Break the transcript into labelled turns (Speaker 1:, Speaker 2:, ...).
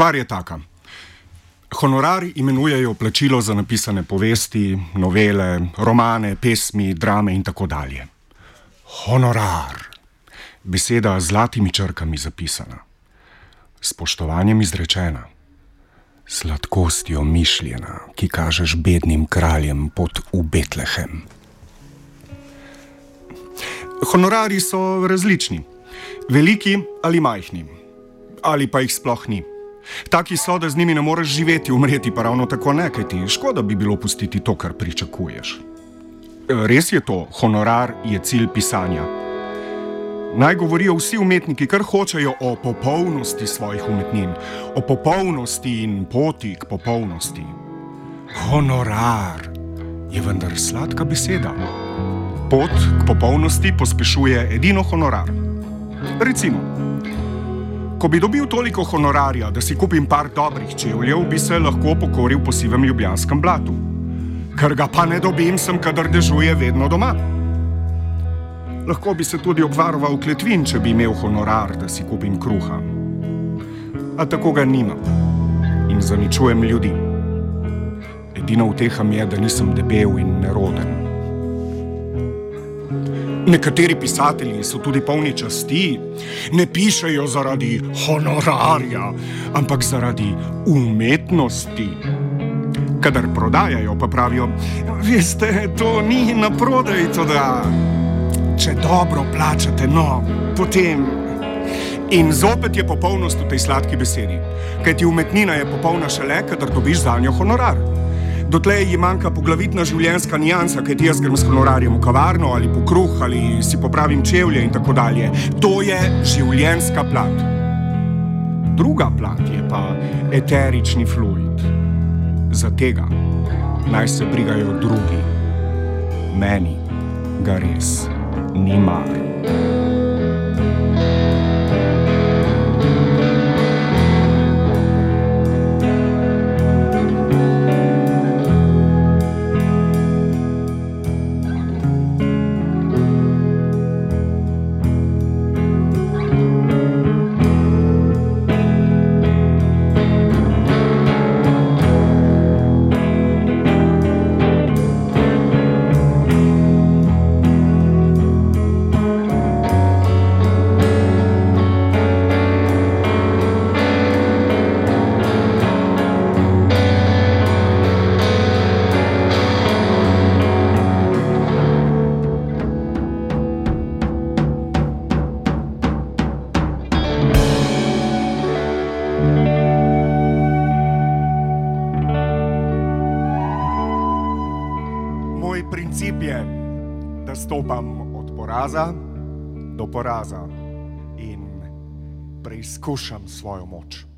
Speaker 1: Stvar je taka. Honorari imenujejo plačilo za napisane povesti, novele, romane, pesmi, drame in tako dalje. Honorar. Beseda z zlatimi črkami zapisana, spoštovanjem izrečena, sladkostjo mišljena, ki kažeš bednim kraljem pot v Betlehem. Honorari so različni, veliki ali majhni, ali pa jih sploh ni. Taki so, da z njimi ne moreš živeti, umreti pa ravno tako ne, kaj ti škoda bi bilo pustiti to, kar pričakuješ. Res je to, honorar je cilj pisanja. Naj govorijo vsi umetniki, kar hočejo o popolnosti svojih umetnin, o popolnosti in poti k popolnosti. Honorar je vendar sladka beseda. Pot k popolnosti pospešuje edino honorar. Recimo, ko bi dobil toliko honorarja, da si kupim par dobrih čevljev, bi se lahko pokoril po sivem ljubljanskem blatu. Ker ga pa ne dobim, sem kadar dežuje vedno doma. Lahko bi se tudi obvaroval kletvin, če bi imel honorar, da si kupim kruha. A tako ga nimam in zaničujem ljudi. Edina uteha mi je, da nisem debel in neroden. Nekateri pisatelji so tudi polni časti, ne pišejo zaradi honorarja, ampak zaradi umetnosti. Kadar prodajajo, pa pravijo, veste, to ni na prodaj, to da če dobro plačate, no, potem. In zopet je popolnost v tej sladki besedi, kajti umetnina je popolna šele, kadar dobiš za njo honorar. Dotlej ji manjka poglavitna življenjska nijansa, kaj ti jaz grem s honorarjem v kavarno ali po kruh ali si popravim čevlje in tako dalje. To je življenjska plat. Druga plat je pa eterični fluid. Za tega naj se brigajo drugi. Meni ga res ni mar. Princip je, da stopam od poraza do poraza in preizkušam svojo moč.